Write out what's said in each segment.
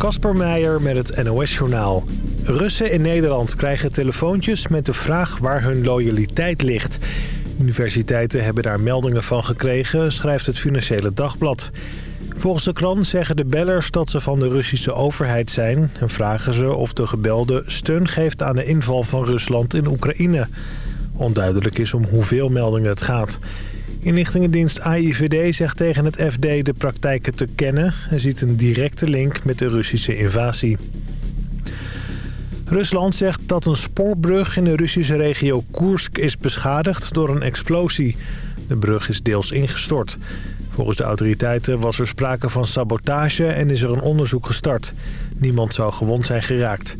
Kasper Meijer met het NOS-journaal. Russen in Nederland krijgen telefoontjes met de vraag waar hun loyaliteit ligt. Universiteiten hebben daar meldingen van gekregen, schrijft het Financiële Dagblad. Volgens de krant zeggen de bellers dat ze van de Russische overheid zijn... en vragen ze of de gebelde steun geeft aan de inval van Rusland in Oekraïne. Onduidelijk is om hoeveel meldingen het gaat. Inlichtingendienst AIVD zegt tegen het FD de praktijken te kennen... en ziet een directe link met de Russische invasie. Rusland zegt dat een spoorbrug in de Russische regio Koersk is beschadigd door een explosie. De brug is deels ingestort. Volgens de autoriteiten was er sprake van sabotage en is er een onderzoek gestart. Niemand zou gewond zijn geraakt.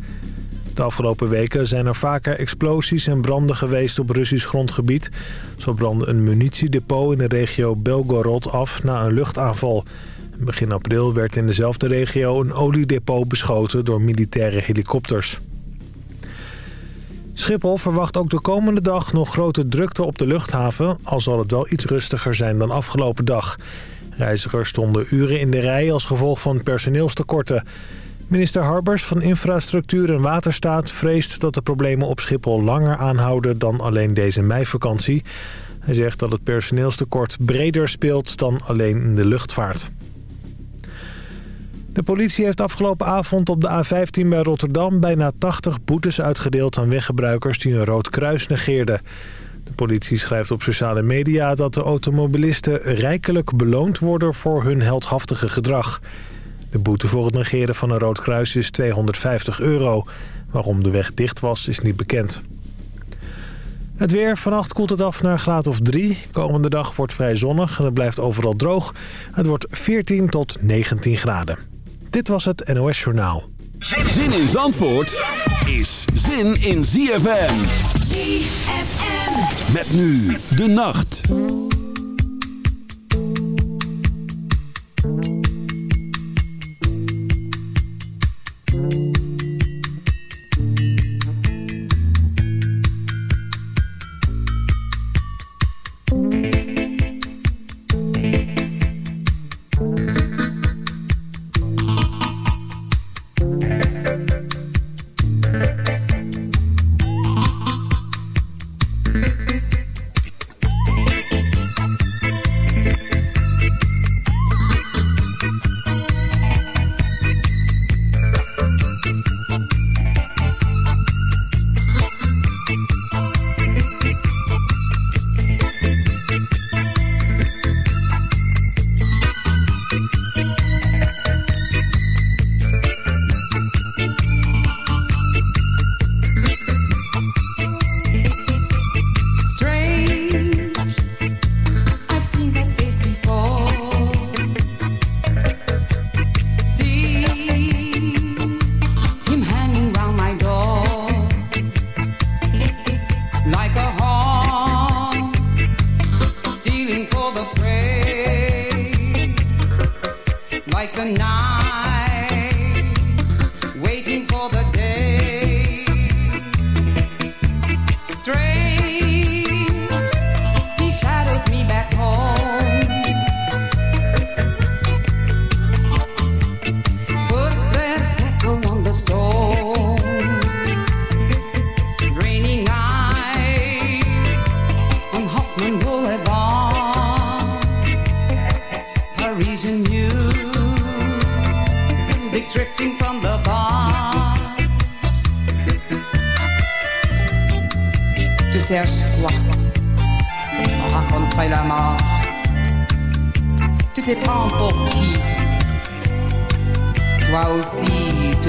De afgelopen weken zijn er vaker explosies en branden geweest op Russisch grondgebied. Zo brandde een munitiedepot in de regio Belgorod af na een luchtaanval. Begin april werd in dezelfde regio een oliedepot beschoten door militaire helikopters. Schiphol verwacht ook de komende dag nog grote drukte op de luchthaven... al zal het wel iets rustiger zijn dan afgelopen dag. Reizigers stonden uren in de rij als gevolg van personeelstekorten. Minister Harbers van Infrastructuur en Waterstaat vreest dat de problemen op Schiphol langer aanhouden dan alleen deze meivakantie. Hij zegt dat het personeelstekort breder speelt dan alleen in de luchtvaart. De politie heeft afgelopen avond op de A15 bij Rotterdam bijna 80 boetes uitgedeeld aan weggebruikers die een rood kruis negeerden. De politie schrijft op sociale media dat de automobilisten rijkelijk beloond worden voor hun heldhaftige gedrag. De boete voor het negeren van een rood kruis is 250 euro. Waarom de weg dicht was is niet bekend. Het weer. Vannacht koelt het af naar een graad of 3. Komende dag wordt vrij zonnig en het blijft overal droog. Het wordt 14 tot 19 graden. Dit was het NOS Journaal. Zin in Zandvoort is zin in ZFM. ZFM. Met nu de nacht.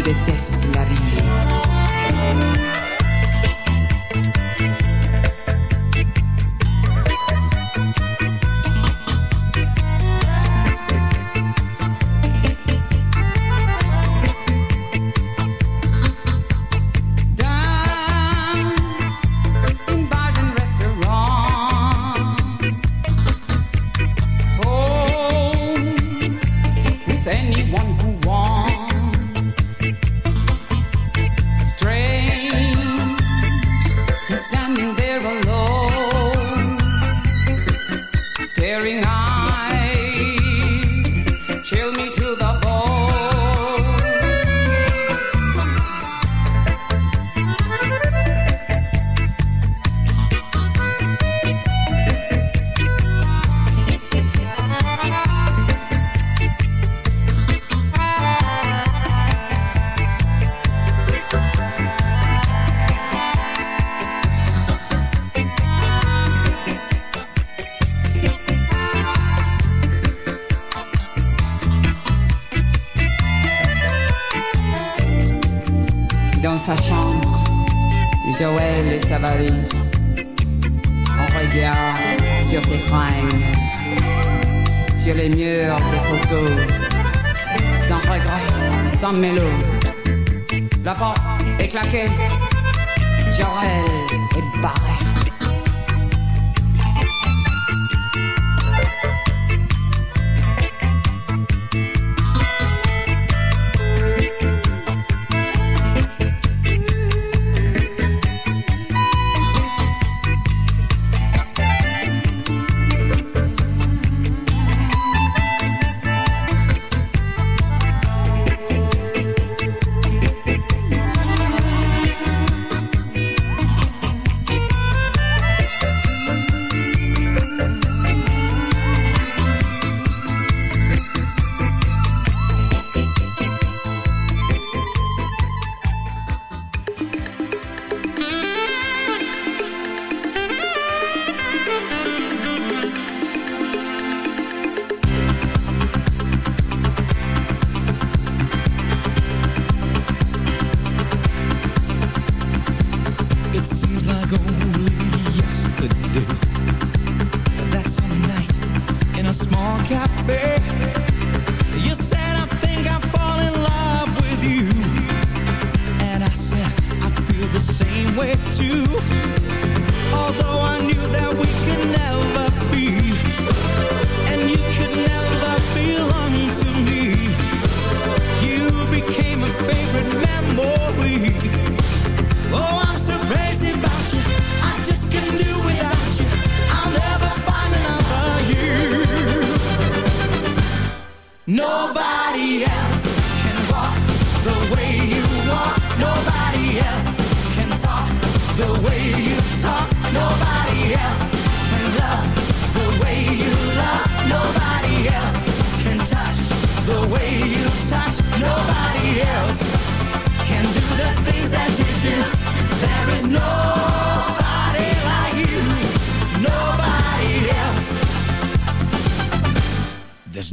deteste la vie. Sur ses fringues, sur les murs des photos, sans regret, sans mélo. La porte est claquée, Joël est barré.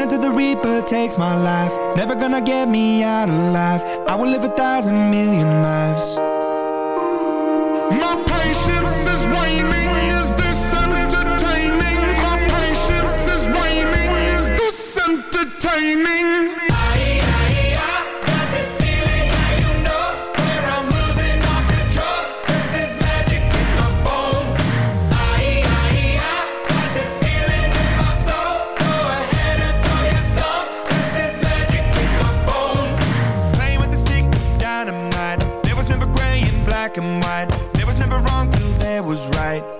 Wait until the reaper takes my life. Never gonna get me out alive. I will live a thousand million lives. My patience is waning. Is this entertaining? My patience is waning. Is this entertaining? Black and white. There was never wrong till there was right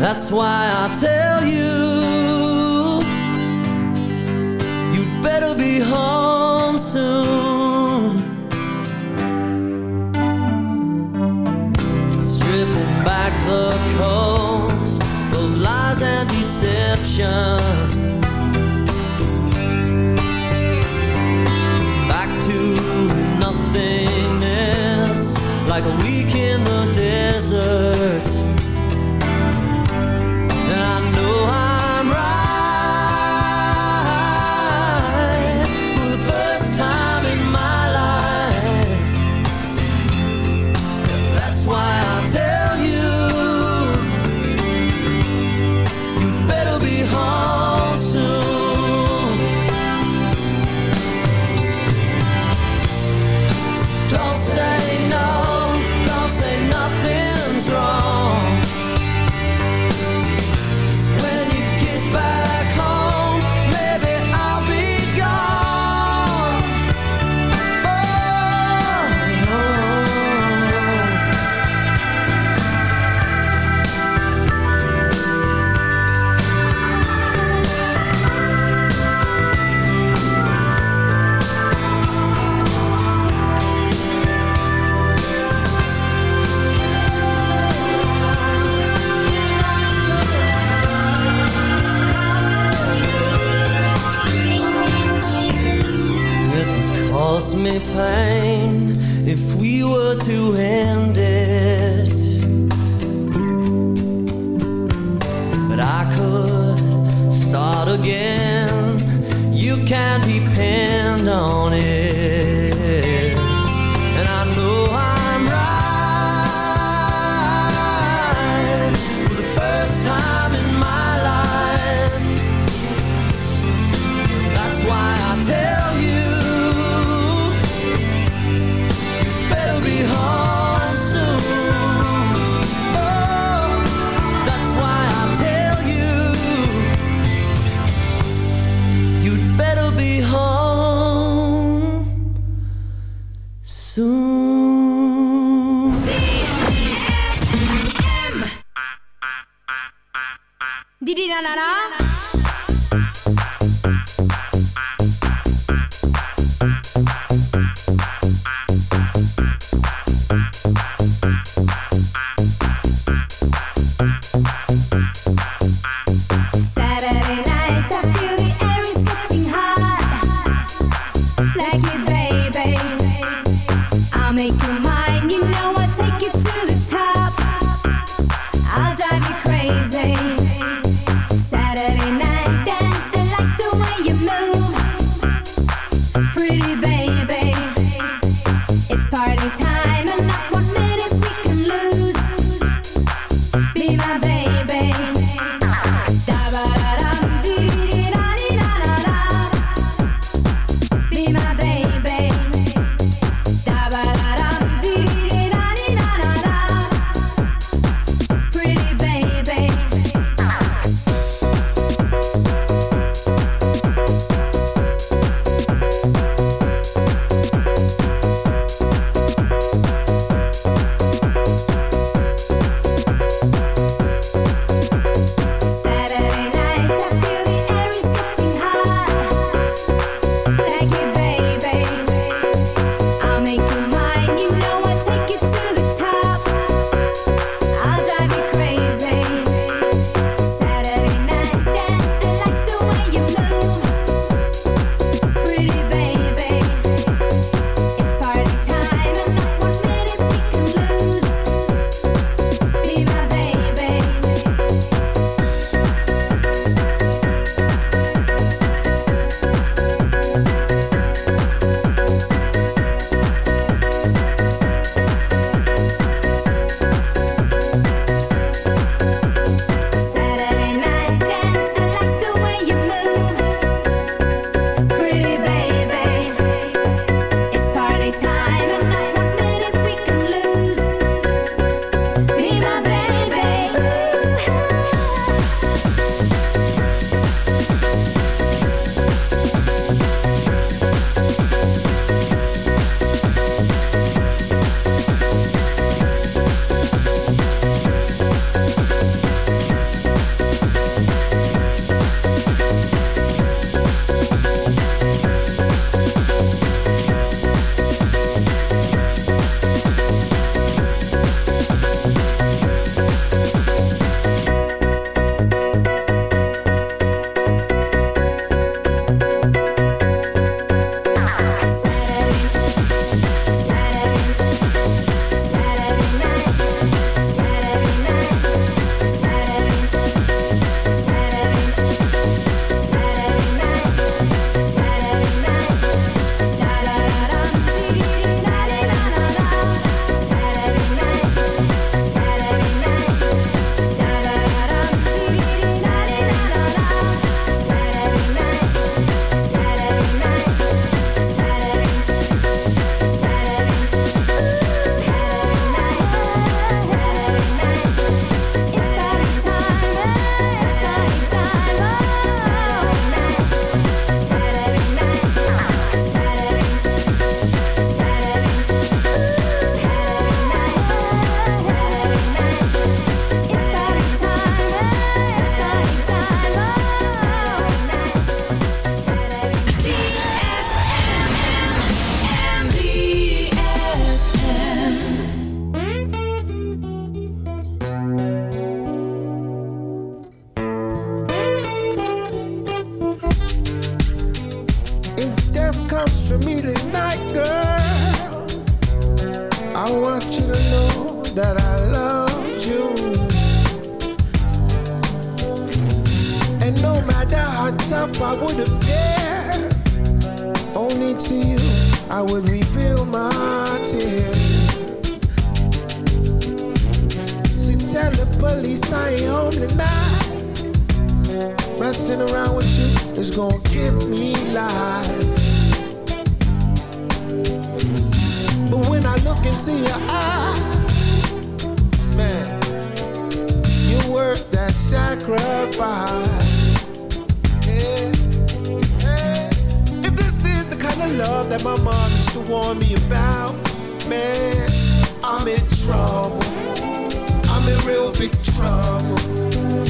That's why I tell you You'd better be home soon. Stripping back the coats Of lies and deception messing around with you is gonna give me life. But when I look into your eyes, man, you're worth that sacrifice. Yeah. Yeah. If this is the kind of love that my mom used to warn me about, man, I'm in trouble. I'm in real big trouble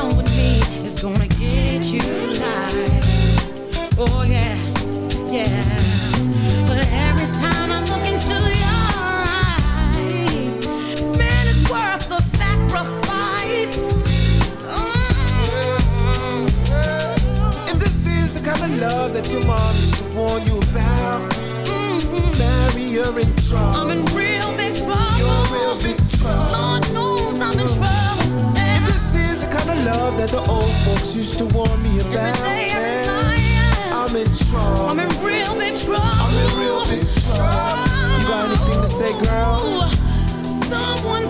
folks used to warn me about, man. I'm in trouble. I'm in real big trouble. I'm in real big trouble. You got anything to say, girl? Someone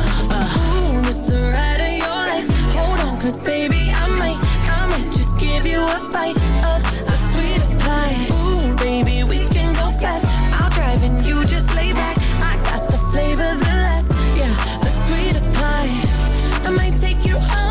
The ride of your life. Hold on, cause baby, I might, I might just give you a bite of the sweetest pie. Ooh, baby, we can go fast. I'll drive and you just lay back. I got the flavor, the last, yeah, the sweetest pie. I might take you home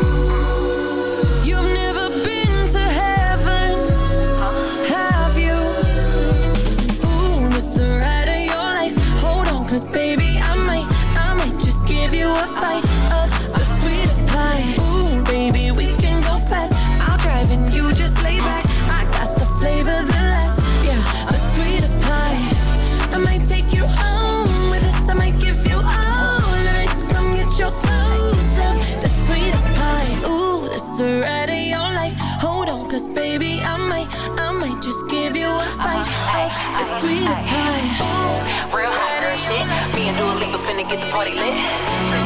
Get the party lit.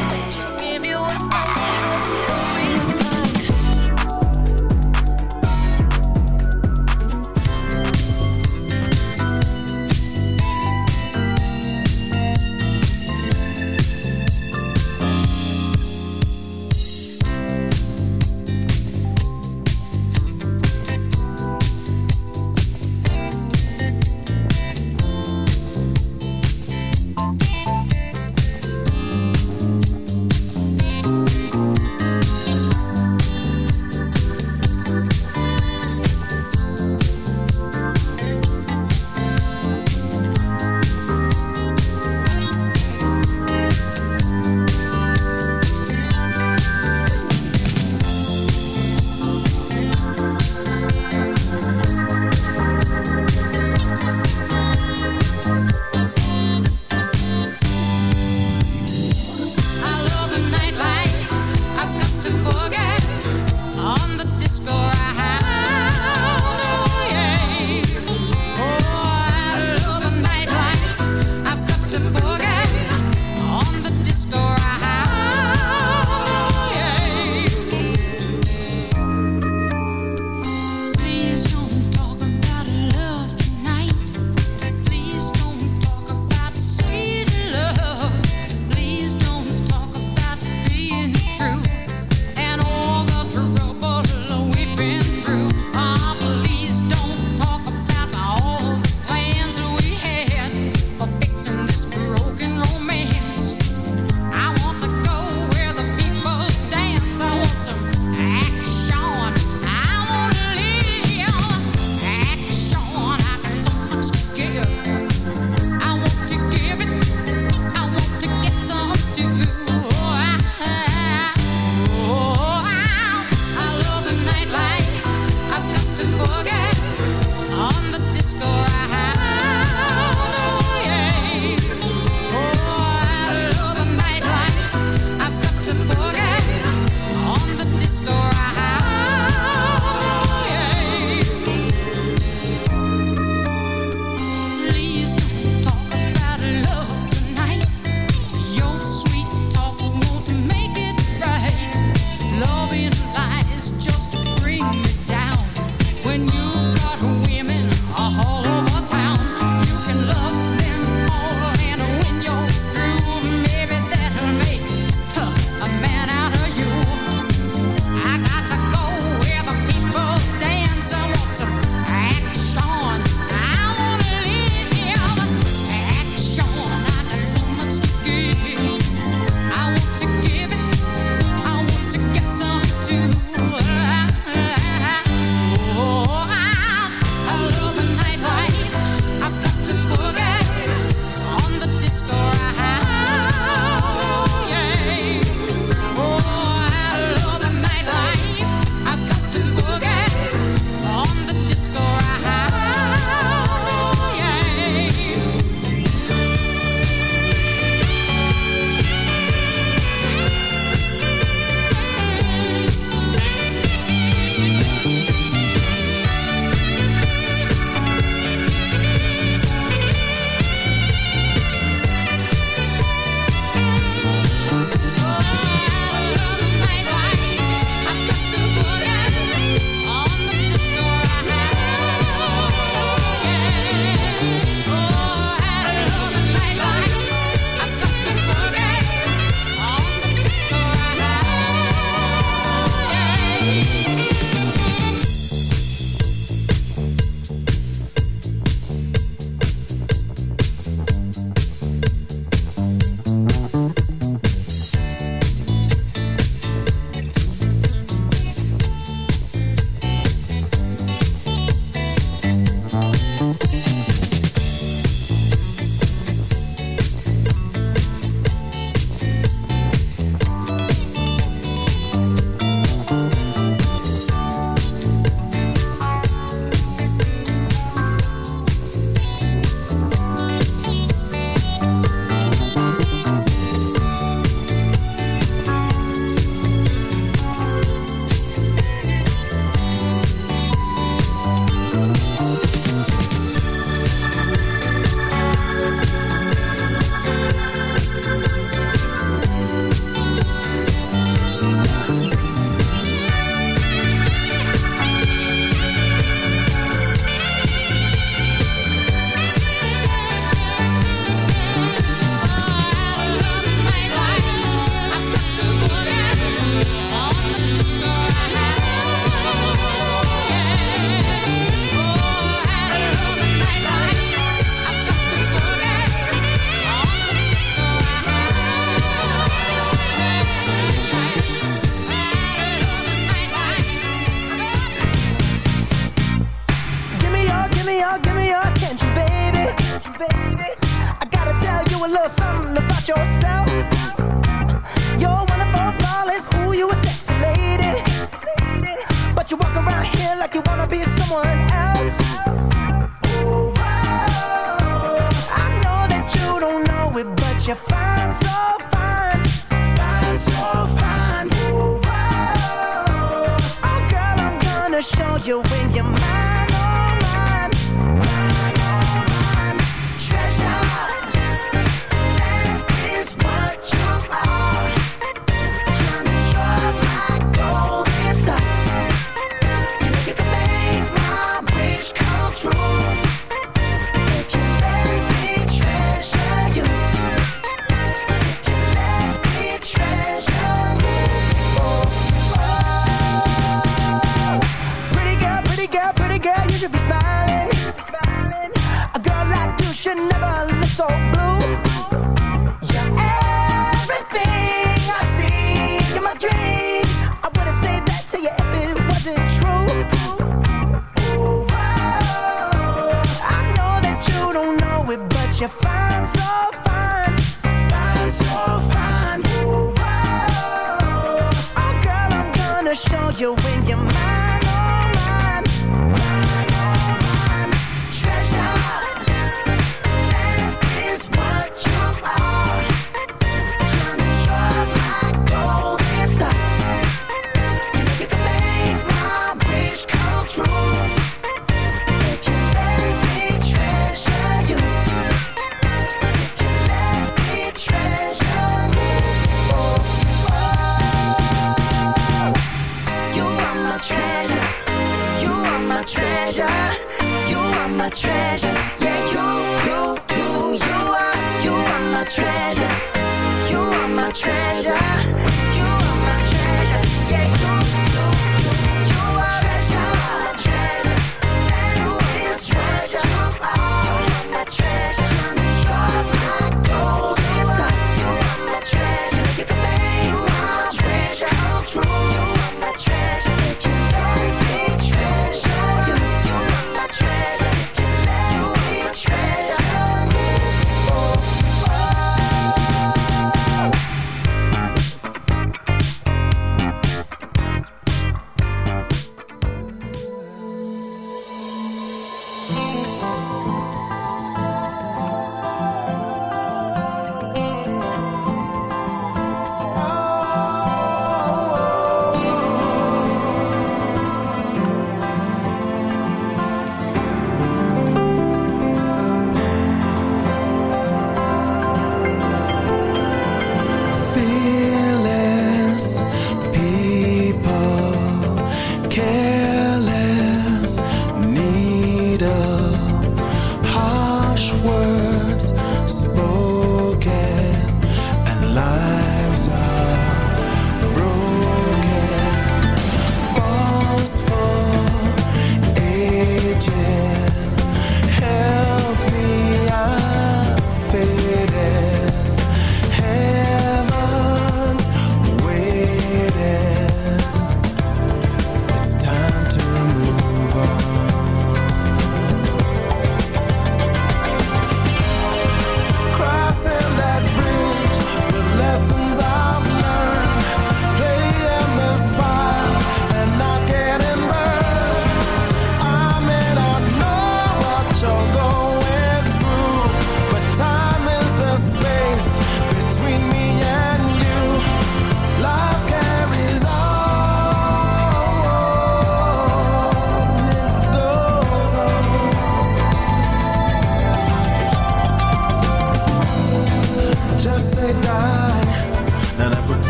Gonna